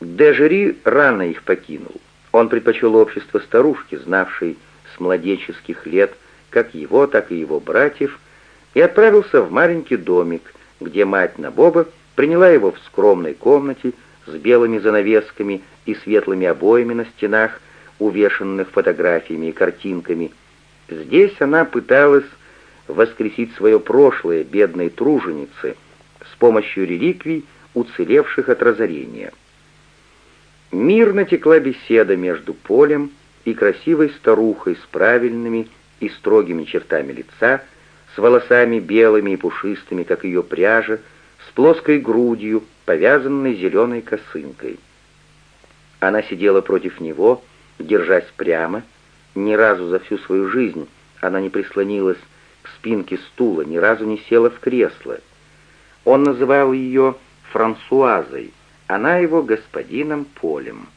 Дежери рано их покинул. Он предпочел общество старушки, знавшей с младенческих лет как его, так и его братьев, и отправился в маленький домик, где мать Набоба приняла его в скромной комнате с белыми занавесками и светлыми обоями на стенах, увешанных фотографиями и картинками. Здесь она пыталась воскресить свое прошлое бедной труженицы с помощью реликвий, уцелевших от разорения. Мирно текла беседа между полем и красивой старухой с правильными и строгими чертами лица, с волосами белыми и пушистыми, как ее пряжа, с плоской грудью, повязанной зеленой косынкой. Она сидела против него, держась прямо, ни разу за всю свою жизнь она не прислонилась к спинке стула, ни разу не села в кресло. Он называл ее Франсуазой, она его господином Полем.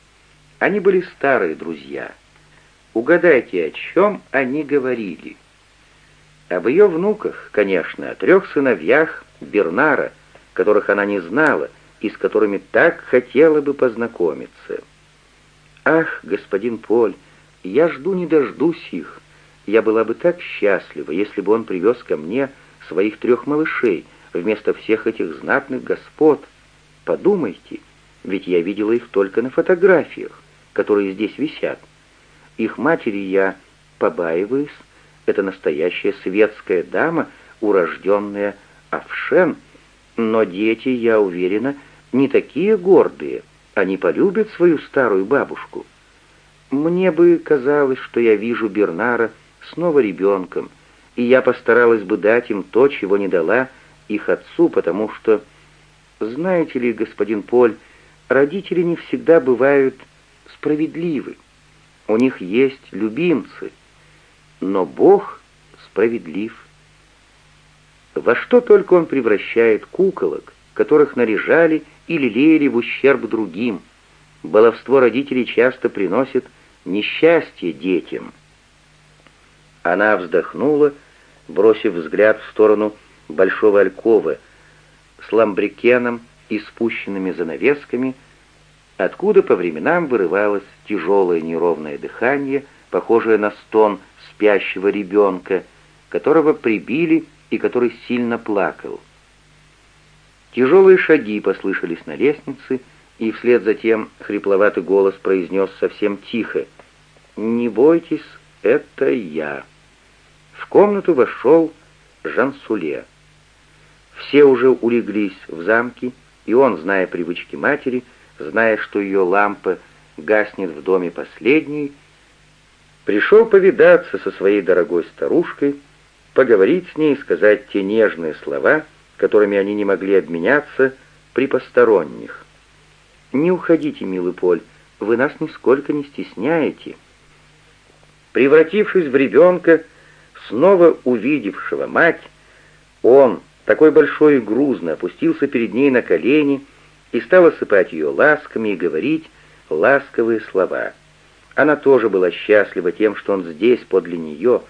Они были старые друзья. Угадайте, о чем они говорили. Об ее внуках, конечно, о трех сыновьях Бернара, которых она не знала и с которыми так хотела бы познакомиться. «Ах, господин Поль, я жду не дождусь их. Я была бы так счастлива, если бы он привез ко мне своих трех малышей вместо всех этих знатных господ. Подумайте, ведь я видела их только на фотографиях, которые здесь висят. Их матери я побаиваюсь. Это настоящая светская дама, урожденная Авшен, но дети, я уверена, не такие гордые. Они полюбят свою старую бабушку. Мне бы казалось, что я вижу Бернара снова ребенком, и я постаралась бы дать им то, чего не дала их отцу, потому что, знаете ли, господин Поль, родители не всегда бывают справедливы. У них есть любимцы, но Бог справедлив. Во что только он превращает куколок, которых наряжали и лелеяли в ущерб другим. Баловство родителей часто приносит несчастье детям. Она вздохнула, бросив взгляд в сторону большого алькова с ламбрикеном и спущенными занавесками, откуда по временам вырывалось тяжелое неровное дыхание, похожее на стон спящего ребенка, которого прибили и который сильно плакал. Тяжелые шаги послышались на лестнице, и вслед за тем хрипловатый голос произнес совсем тихо «Не бойтесь, это я». В комнату вошел Жансуле. Все уже улеглись в замке, и он, зная привычки матери, зная, что ее лампа гаснет в доме последней, пришел повидаться со своей дорогой старушкой, поговорить с ней сказать те нежные слова, которыми они не могли обменяться при посторонних. «Не уходите, милый Поль, вы нас нисколько не стесняете». Превратившись в ребенка, снова увидевшего мать, он, такой большой и грузный, опустился перед ней на колени и стал осыпать ее ласками и говорить ласковые слова. Она тоже была счастлива тем, что он здесь, подле нее,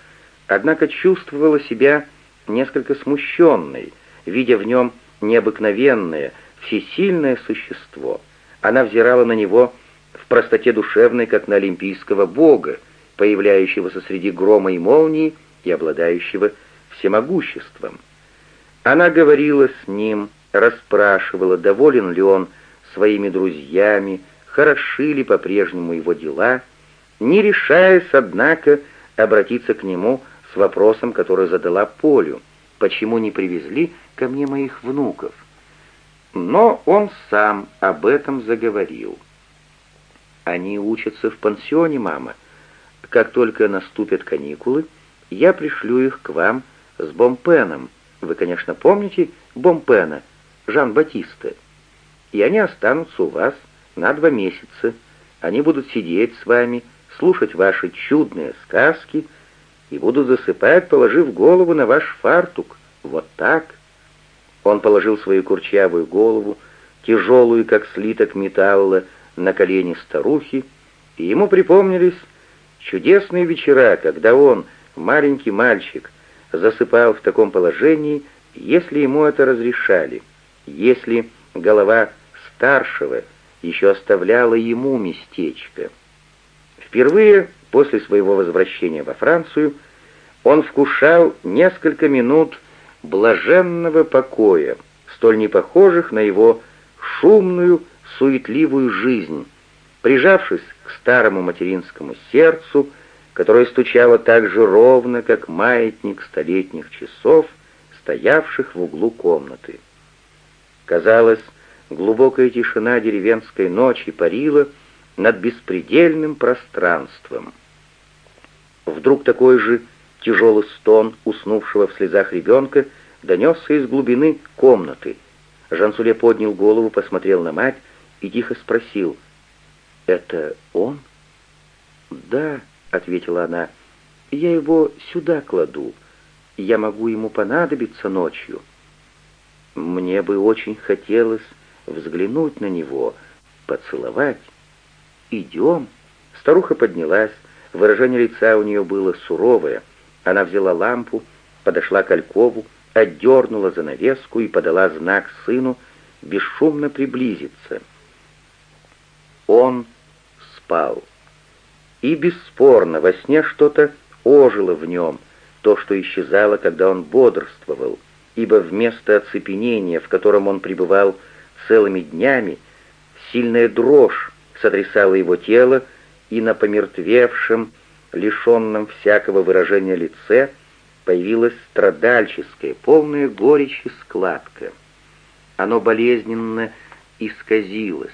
однако чувствовала себя несколько смущенной, видя в нем необыкновенное, всесильное существо. Она взирала на него в простоте душевной, как на олимпийского бога, появляющегося среди грома и молнии и обладающего всемогуществом. Она говорила с ним, расспрашивала, доволен ли он своими друзьями, хороши ли по-прежнему его дела, не решаясь, однако, обратиться к нему с вопросом, который задала Полю, почему не привезли ко мне моих внуков. Но он сам об этом заговорил. Они учатся в пансионе, мама. Как только наступят каникулы, я пришлю их к вам с Бомпеном. Вы, конечно, помните Бомпена, Жан-Батиста. И они останутся у вас на два месяца. Они будут сидеть с вами, слушать ваши чудные сказки и будут засыпать, положив голову на ваш фартук. Вот так. Он положил свою курчавую голову, тяжелую, как слиток металла, на колени старухи, и ему припомнились чудесные вечера, когда он, маленький мальчик, засыпал в таком положении, если ему это разрешали, если голова старшего еще оставляла ему местечко. Впервые после своего возвращения во Францию он вкушал несколько минут блаженного покоя, столь непохожих на его шумную, суетливую жизнь, прижавшись к старому материнскому сердцу, которое стучало так же ровно, как маятник столетних часов, стоявших в углу комнаты. Казалось, глубокая тишина деревенской ночи парила над беспредельным пространством. Вдруг такой же тяжелый стон уснувшего в слезах ребенка донесся из глубины комнаты. Жансуле поднял голову, посмотрел на мать и тихо спросил, «Это он?» «Да», — ответила она, — «я его сюда кладу. Я могу ему понадобиться ночью». «Мне бы очень хотелось взглянуть на него, поцеловать. Идем». Старуха поднялась, выражение лица у нее было суровое. Она взяла лампу, подошла к Алькову, отдернула занавеску и подала знак сыну бесшумно приблизиться. Он спал. И бесспорно во сне что-то ожило в нем, то, что исчезало, когда он бодрствовал, ибо вместо оцепенения, в котором он пребывал целыми днями, сильная дрожь сотрясала его тело, и на помертвевшем, лишенном всякого выражения лице появилась страдальческая, полная горечи складка. Оно болезненно исказилось.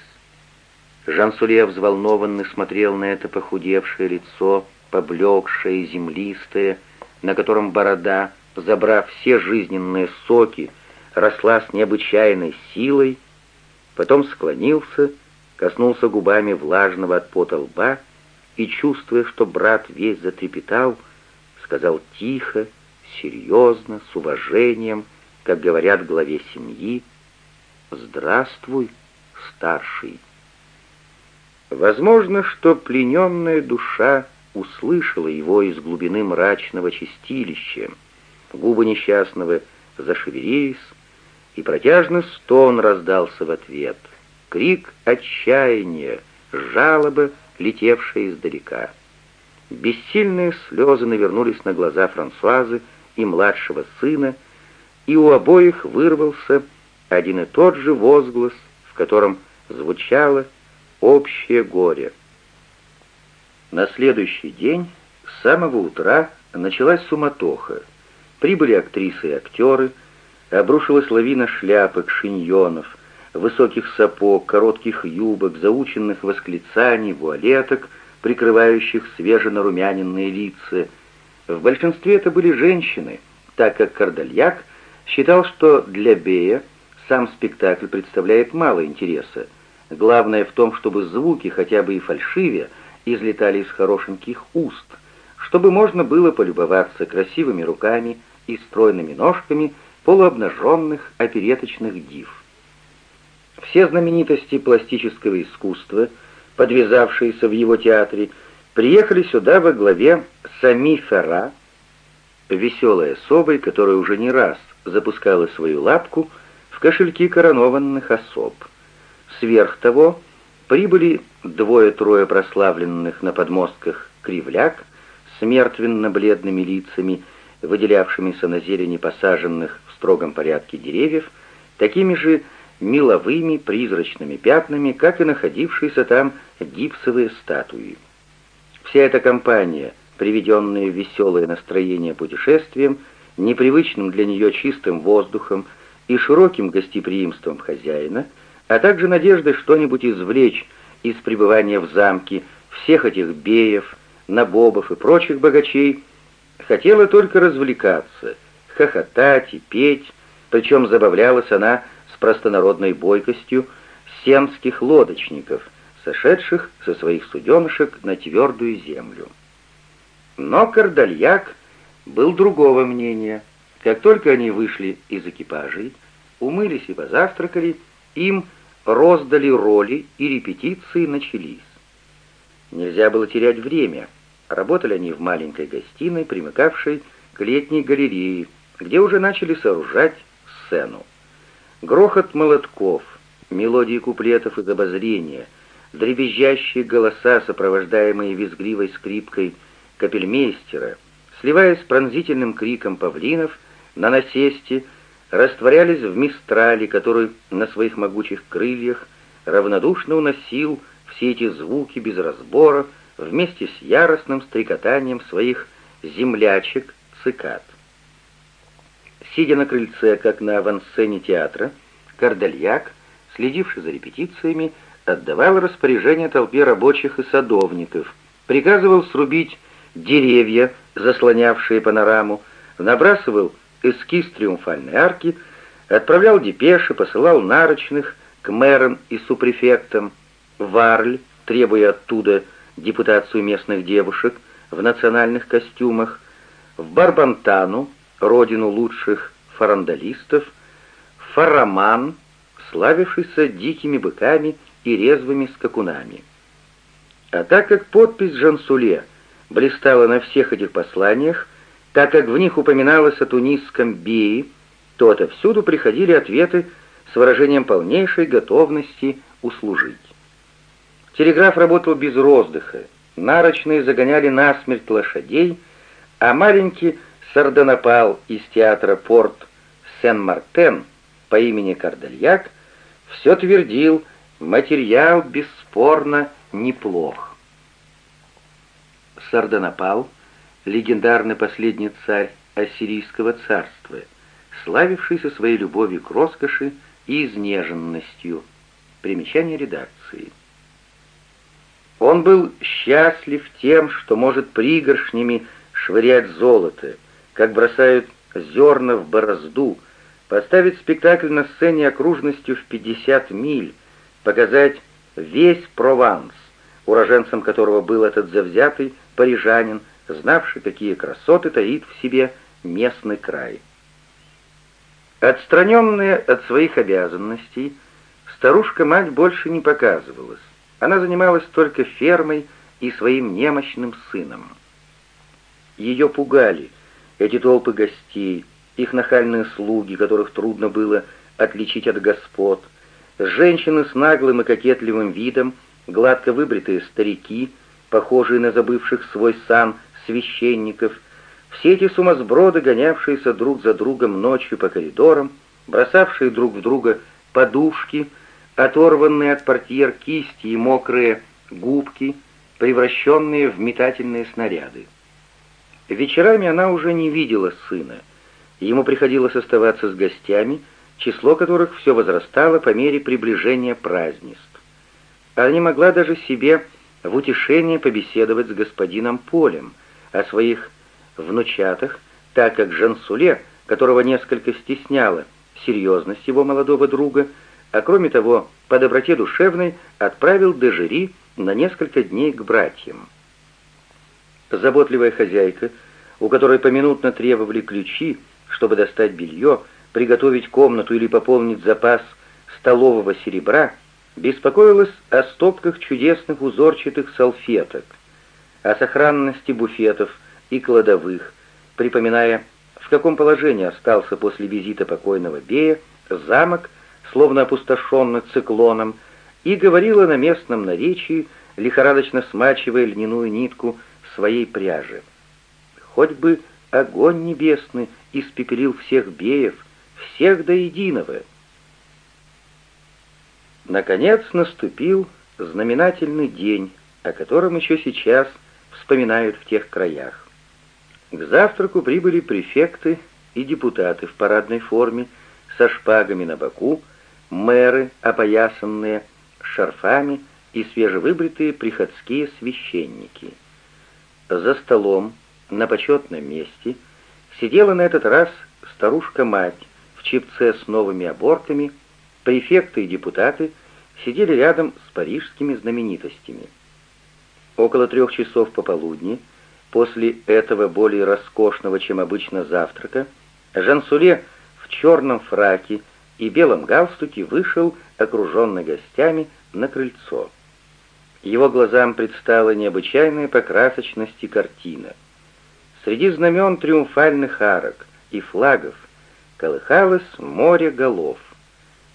Жан-Суле взволнованно смотрел на это похудевшее лицо, поблекшее, землистое, на котором борода, забрав все жизненные соки, росла с необычайной силой, потом склонился, коснулся губами влажного от пота лба и, чувствуя, что брат весь затрепетал, сказал тихо, серьезно, с уважением, как говорят главе семьи, «Здравствуй, старший». Возможно, что плененная душа услышала его из глубины мрачного чистилища. Губы несчастного зашевелились, и протяжный стон раздался в ответ. Крик отчаяния, жалоба, летевшая издалека. Бессильные слезы навернулись на глаза Франсуазы и младшего сына, и у обоих вырвался один и тот же возглас, в котором звучало общее горе. На следующий день с самого утра началась суматоха. Прибыли актрисы и актеры, обрушилась лавина шляпок, шиньонов, высоких сапог, коротких юбок, заученных восклицаний, вуалеток, прикрывающих свеженарумяненные лица. В большинстве это были женщины, так как Кардальяк считал, что для Бея сам спектакль представляет мало интереса, Главное в том, чтобы звуки, хотя бы и фальшиве, излетали из хорошеньких уст, чтобы можно было полюбоваться красивыми руками и стройными ножками полуобнаженных опереточных див. Все знаменитости пластического искусства, подвязавшиеся в его театре, приехали сюда во главе Сами Ферра, веселой особой, которая уже не раз запускала свою лапку в кошельки коронованных особ. Сверх того, прибыли двое-трое прославленных на подмостках кривляк с мертвенно-бледными лицами, выделявшимися на зелени посаженных в строгом порядке деревьев, такими же меловыми призрачными пятнами, как и находившиеся там гипсовые статуи. Вся эта компания, приведенная в веселое настроение путешествием, непривычным для нее чистым воздухом и широким гостеприимством хозяина — а также надеждой что-нибудь извлечь из пребывания в замке всех этих беев, набобов и прочих богачей, хотела только развлекаться, хохотать и петь, причем забавлялась она с простонародной бойкостью сенских лодочников, сошедших со своих суденышек на твердую землю. Но Кардальяк был другого мнения. Как только они вышли из экипажей, умылись и позавтракали, им роздали роли, и репетиции начались. Нельзя было терять время. Работали они в маленькой гостиной, примыкавшей к летней галерее, где уже начали сооружать сцену. Грохот молотков, мелодии куплетов из обозрения, дребезжащие голоса, сопровождаемые визгливой скрипкой капельмейстера, сливаясь с пронзительным криком павлинов на насесте, растворялись в мистрале, который на своих могучих крыльях равнодушно уносил все эти звуки без разбора вместе с яростным стрекотанием своих землячек цикад. Сидя на крыльце, как на авансцене театра, Кардальяк, следивший за репетициями, отдавал распоряжение толпе рабочих и садовников, приказывал срубить деревья, заслонявшие панораму, набрасывал эскиз триумфальной арки, отправлял депеши, посылал нарочных к мэрам и супрефектам, в Арль, требуя оттуда депутацию местных девушек в национальных костюмах, в Барбантану, родину лучших фарандалистов, Фараман, славившийся дикими быками и резвыми скакунами. А так как подпись Жансуле блистала на всех этих посланиях, так как в них упоминалось о тунисском бее, то отовсюду приходили ответы с выражением полнейшей готовности услужить. Телеграф работал без роздыха, нарочные загоняли насмерть лошадей, а маленький сардонапал из театра «Порт Сен-Мартен» по имени Кардальяк все твердил, материал бесспорно неплох. Сардонапал — легендарный последний царь Ассирийского царства, славившийся своей любовью к роскоши и изнеженностью. Примечание редакции. Он был счастлив тем, что может пригоршнями швырять золото, как бросают зерна в борозду, поставить спектакль на сцене окружностью в 50 миль, показать весь Прованс, уроженцем которого был этот завзятый парижанин, знавший, какие красоты таит в себе местный край. Отстраненная от своих обязанностей, старушка-мать больше не показывалась. Она занималась только фермой и своим немощным сыном. Ее пугали эти толпы гостей, их нахальные слуги, которых трудно было отличить от господ, женщины с наглым и кокетливым видом, гладко выбритые старики, похожие на забывших свой сан священников, все эти сумасброды, гонявшиеся друг за другом ночью по коридорам, бросавшие друг в друга подушки, оторванные от портьер кисти и мокрые губки, превращенные в метательные снаряды. Вечерами она уже не видела сына. Ему приходилось оставаться с гостями, число которых все возрастало по мере приближения празднеств. Она не могла даже себе в утешение побеседовать с господином Полем о своих внучатах, так как Жансуле, которого несколько стесняла серьезность его молодого друга, а кроме того, по доброте душевной отправил Дежери на несколько дней к братьям. Заботливая хозяйка, у которой поминутно требовали ключи, чтобы достать белье, приготовить комнату или пополнить запас столового серебра, беспокоилась о стопках чудесных узорчатых салфеток, о сохранности буфетов и кладовых, припоминая, в каком положении остался после визита покойного Бея замок, словно опустошенный циклоном, и говорила на местном наречии, лихорадочно смачивая льняную нитку своей пряжи. Хоть бы огонь небесный испепелил всех беев, всех до единого. Наконец наступил знаменательный день, о котором еще сейчас вспоминают в тех краях. К завтраку прибыли префекты и депутаты в парадной форме, со шпагами на боку, мэры, опоясанные шарфами и свежевыбритые приходские священники — за столом, на почетном месте, сидела на этот раз старушка-мать в чипце с новыми абортами, префекты и депутаты сидели рядом с парижскими знаменитостями. Около трех часов пополудни, после этого более роскошного, чем обычно, завтрака, Жансуле в черном фраке и белом галстуке вышел, окруженный гостями, на крыльцо. Его глазам предстала необычайная по красочности картина. Среди знамен триумфальных арок и флагов колыхалось море голов.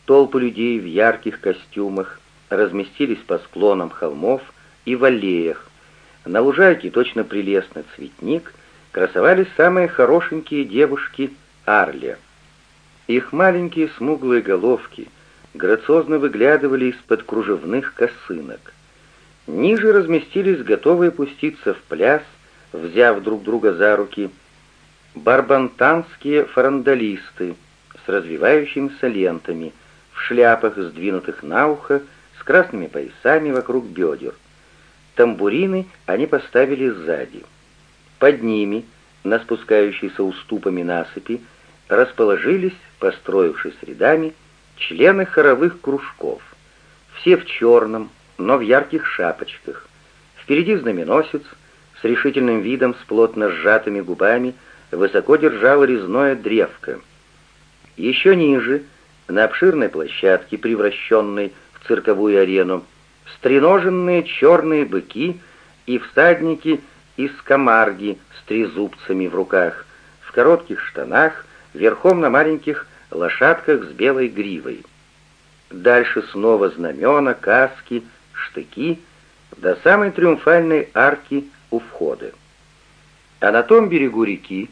толпы людей в ярких костюмах разместились по склонам холмов и в аллеях. На лужайке, точно прелестный цветник, красовались самые хорошенькие девушки Арли. Их маленькие смуглые головки грациозно выглядывали из-под кружевных косынок. Ниже разместились готовые пуститься в пляс, взяв друг друга за руки, барбантанские фарандалисты с развивающимися лентами, в шляпах, сдвинутых на ухо, с красными поясами вокруг бедер. Тамбурины они поставили сзади. Под ними, на спускающейся уступами насыпи, расположились, построившись рядами, члены хоровых кружков. Все в черном, но в ярких шапочках. Впереди знаменосец, с решительным видом, с плотно сжатыми губами, высоко держал резное древко. Еще ниже, на обширной площадке, превращенной в цирковую арену, стреноженные черные быки и всадники из камарги с трезубцами в руках, в коротких штанах, верхом на маленьких лошадках с белой гривой. Дальше снова знамена, каски, штыки, до самой триумфальной арки у входа. А на том берегу реки,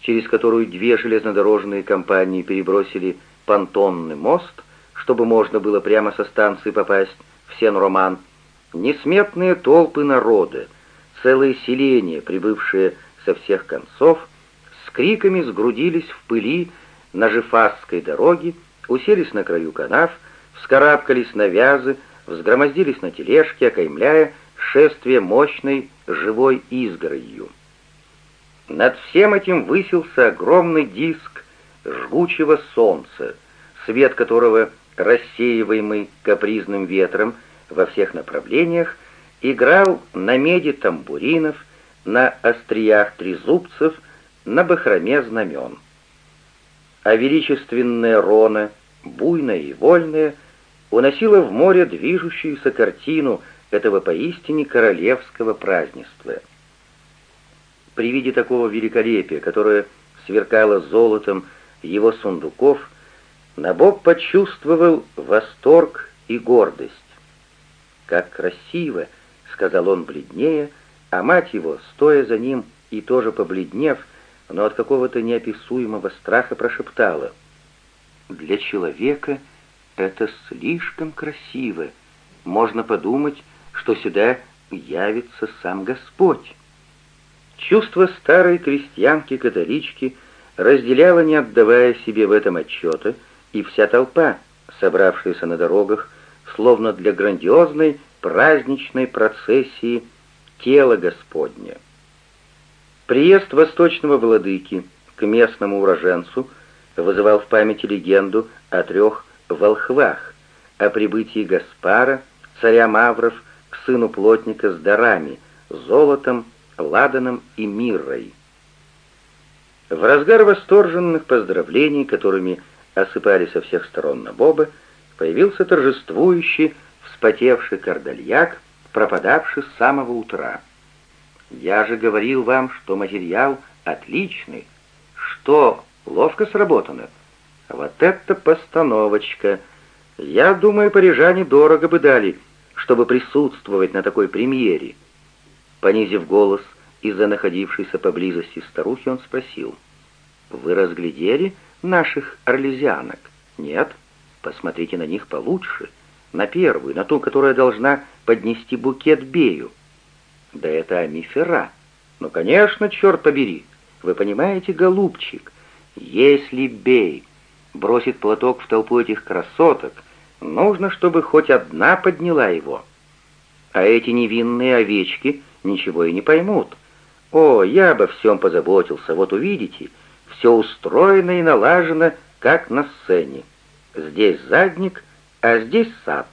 через которую две железнодорожные компании перебросили понтонный мост, чтобы можно было прямо со станции попасть в Сен-Роман, несметные толпы народа, целые селения, прибывшие со всех концов, с криками сгрудились в пыли на Жифасской дороге, уселись на краю канав, вскарабкались на вязы, взгромоздились на тележки, окаймляя шествие мощной живой изгородью. Над всем этим высился огромный диск жгучего солнца, свет которого, рассеиваемый капризным ветром во всех направлениях, играл на меди тамбуринов, на остриях трезубцев, на бахроме знамен. А величественная рона, буйная и вольная, уносила в море движущуюся картину этого поистине королевского празднества. При виде такого великолепия, которое сверкало золотом его сундуков, Набок почувствовал восторг и гордость. «Как красиво!» — сказал он бледнее, а мать его, стоя за ним и тоже побледнев, но от какого-то неописуемого страха прошептала. «Для человека это слишком красиво. Можно подумать, что сюда явится сам Господь». Чувство старой крестьянки-католички разделяла, не отдавая себе в этом отчета, и вся толпа, собравшаяся на дорогах, словно для грандиозной праздничной процессии тела Господня. Приезд восточного владыки к местному уроженцу вызывал в памяти легенду о трех волхвах, о прибытии Гаспара, царя Мавров, к сыну плотника с дарами, золотом, ладаном и миррой. В разгар восторженных поздравлений, которыми осыпали со всех сторон на Боба, появился торжествующий, вспотевший кардальяк, пропадавший с самого утра. «Я же говорил вам, что материал отличный. Что, ловко сработано? Вот это постановочка! Я думаю, парижане дорого бы дали, чтобы присутствовать на такой премьере». Понизив голос из-за находившейся поблизости старухи, он спросил, «Вы разглядели наших орлезианок? Нет? Посмотрите на них получше. На первую, на ту, которая должна поднести букет Бею. Да это Амифера. Ну, конечно, черт побери. Вы понимаете, голубчик, если Бей бросит платок в толпу этих красоток, нужно, чтобы хоть одна подняла его. А эти невинные овечки ничего и не поймут. О, я обо всем позаботился, вот увидите, все устроено и налажено, как на сцене. Здесь задник, а здесь сад.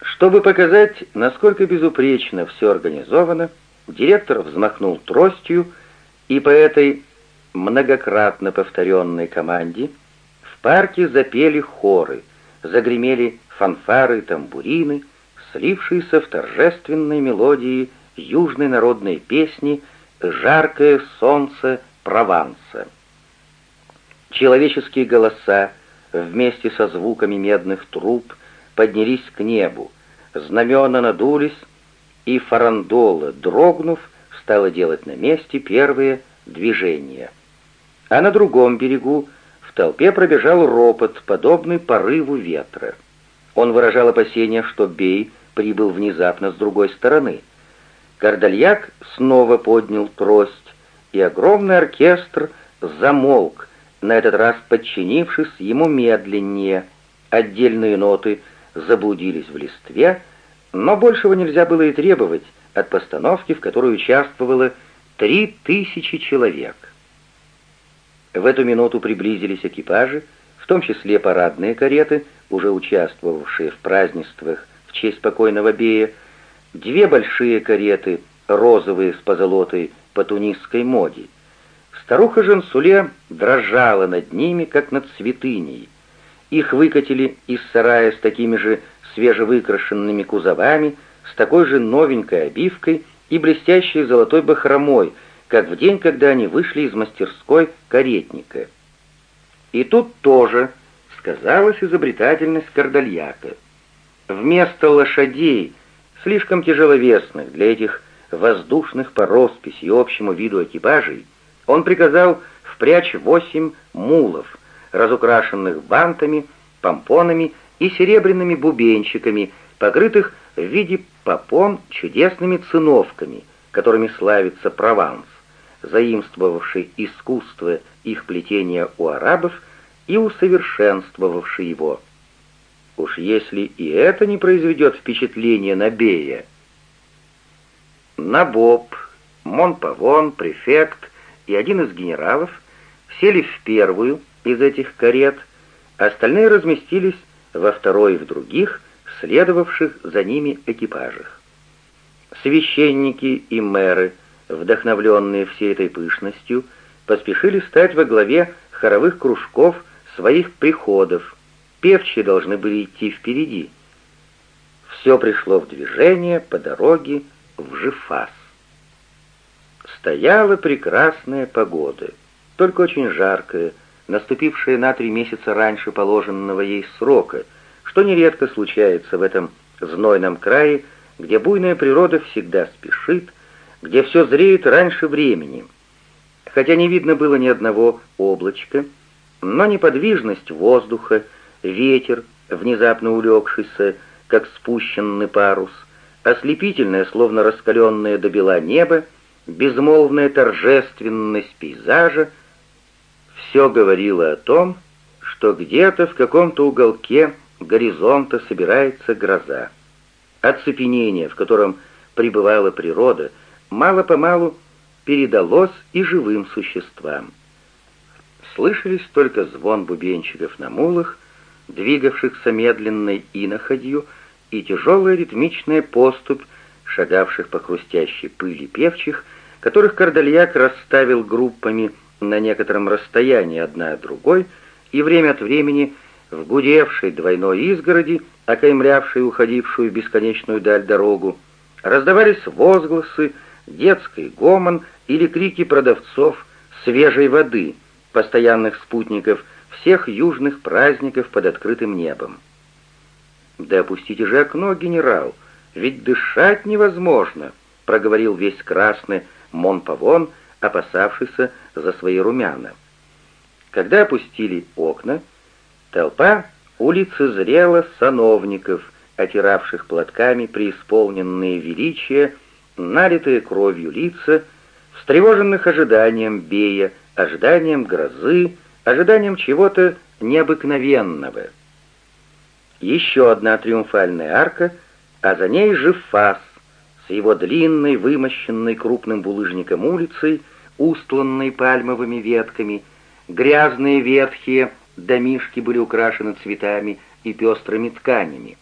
Чтобы показать, насколько безупречно все организовано, директор взмахнул тростью, и по этой многократно повторенной команде в парке запели хоры, загремели фанфары и тамбурины, слившиеся в торжественной мелодии южной народной песни «Жаркое солнце Прованса». Человеческие голоса, вместе со звуками медных труб поднялись к небу, знамена надулись, и фарандола, дрогнув, стала делать на месте первые движения. А на другом берегу в толпе пробежал ропот, подобный порыву ветра. Он выражал опасение, что Бей прибыл внезапно с другой стороны. Кардальяк снова поднял трость, и огромный оркестр замолк, на этот раз подчинившись ему медленнее. Отдельные ноты заблудились в листве, но большего нельзя было и требовать от постановки, в которой участвовало три тысячи человек. В эту минуту приблизились экипажи, в том числе парадные кареты, уже участвовавшие в празднествах в честь покойного Бея, две большие кареты, розовые с позолотой по тунисской моде. Старуха Жансуле дрожала над ними, как над святыней. Их выкатили из сарая с такими же свежевыкрашенными кузовами, с такой же новенькой обивкой и блестящей золотой бахромой, как в день, когда они вышли из мастерской каретника. И тут тоже сказалась изобретательность Кардальяка. Вместо лошадей, слишком тяжеловесных для этих воздушных по росписи и общему виду экипажей, он приказал впрячь восемь мулов, разукрашенных бантами, помпонами и серебряными бубенчиками, покрытых в виде попон чудесными циновками, которыми славится Прованс, заимствовавший искусство их плетения у арабов и усовершенствовавший его. Уж если и это не произведет впечатление на Бея. Набоб, Монпавон, префект и один из генералов сели в первую из этих карет, остальные разместились во второй и в других, следовавших за ними экипажах. Священники и мэры, вдохновленные всей этой пышностью, поспешили стать во главе хоровых кружков своих приходов, певчие должны были идти впереди. Все пришло в движение по дороге в Жифас. Стояла прекрасная погода, только очень жаркая, наступившая на три месяца раньше положенного ей срока, что нередко случается в этом знойном крае, где буйная природа всегда спешит, где все зреет раньше времени. Хотя не видно было ни одного облачка, но неподвижность воздуха, ветер, внезапно улегшийся, как спущенный парус, ослепительное, словно раскаленное до бела небо, безмолвная торжественность пейзажа — все говорило о том, что где-то в каком-то уголке горизонта собирается гроза. Оцепенение, в котором пребывала природа, мало-помалу передалось и живым существам. Слышались только звон бубенчиков на мулах, двигавшихся медленной иноходью, и тяжелая ритмичная поступь, шагавших по хрустящей пыли певчих, которых Кардальяк расставил группами на некотором расстоянии одна от другой, и время от времени в гудевшей двойной изгороди, окаймлявшей уходившую в бесконечную даль дорогу, раздавались возгласы, детский гомон или крики продавцов свежей воды, постоянных спутников всех южных праздников под открытым небом. «Да опустите же окно, генерал, ведь дышать невозможно», — проговорил весь красный Монпавон, опасавшийся за свои румяна. Когда опустили окна, толпа улицы зрела сановников, отиравших платками преисполненные величия, налитые кровью лица, встревоженных ожиданием бея, ожиданием грозы, ожиданием чего-то необыкновенного. Еще одна триумфальная арка, а за ней же фас с его длинной, вымощенной крупным булыжником улицей, устланной пальмовыми ветками, грязные ветхие домишки были украшены цветами и пестрыми тканями.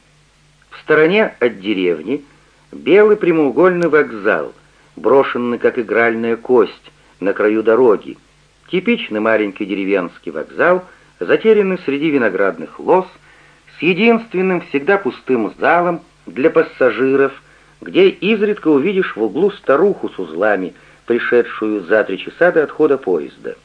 В стороне от деревни белый прямоугольный вокзал, брошенный как игральная кость на краю дороги, типичный маленький деревенский вокзал, затерянный среди виноградных лоз, с единственным всегда пустым залом для пассажиров, где изредка увидишь в углу старуху с узлами — пришедшую за три часа до отхода поезда.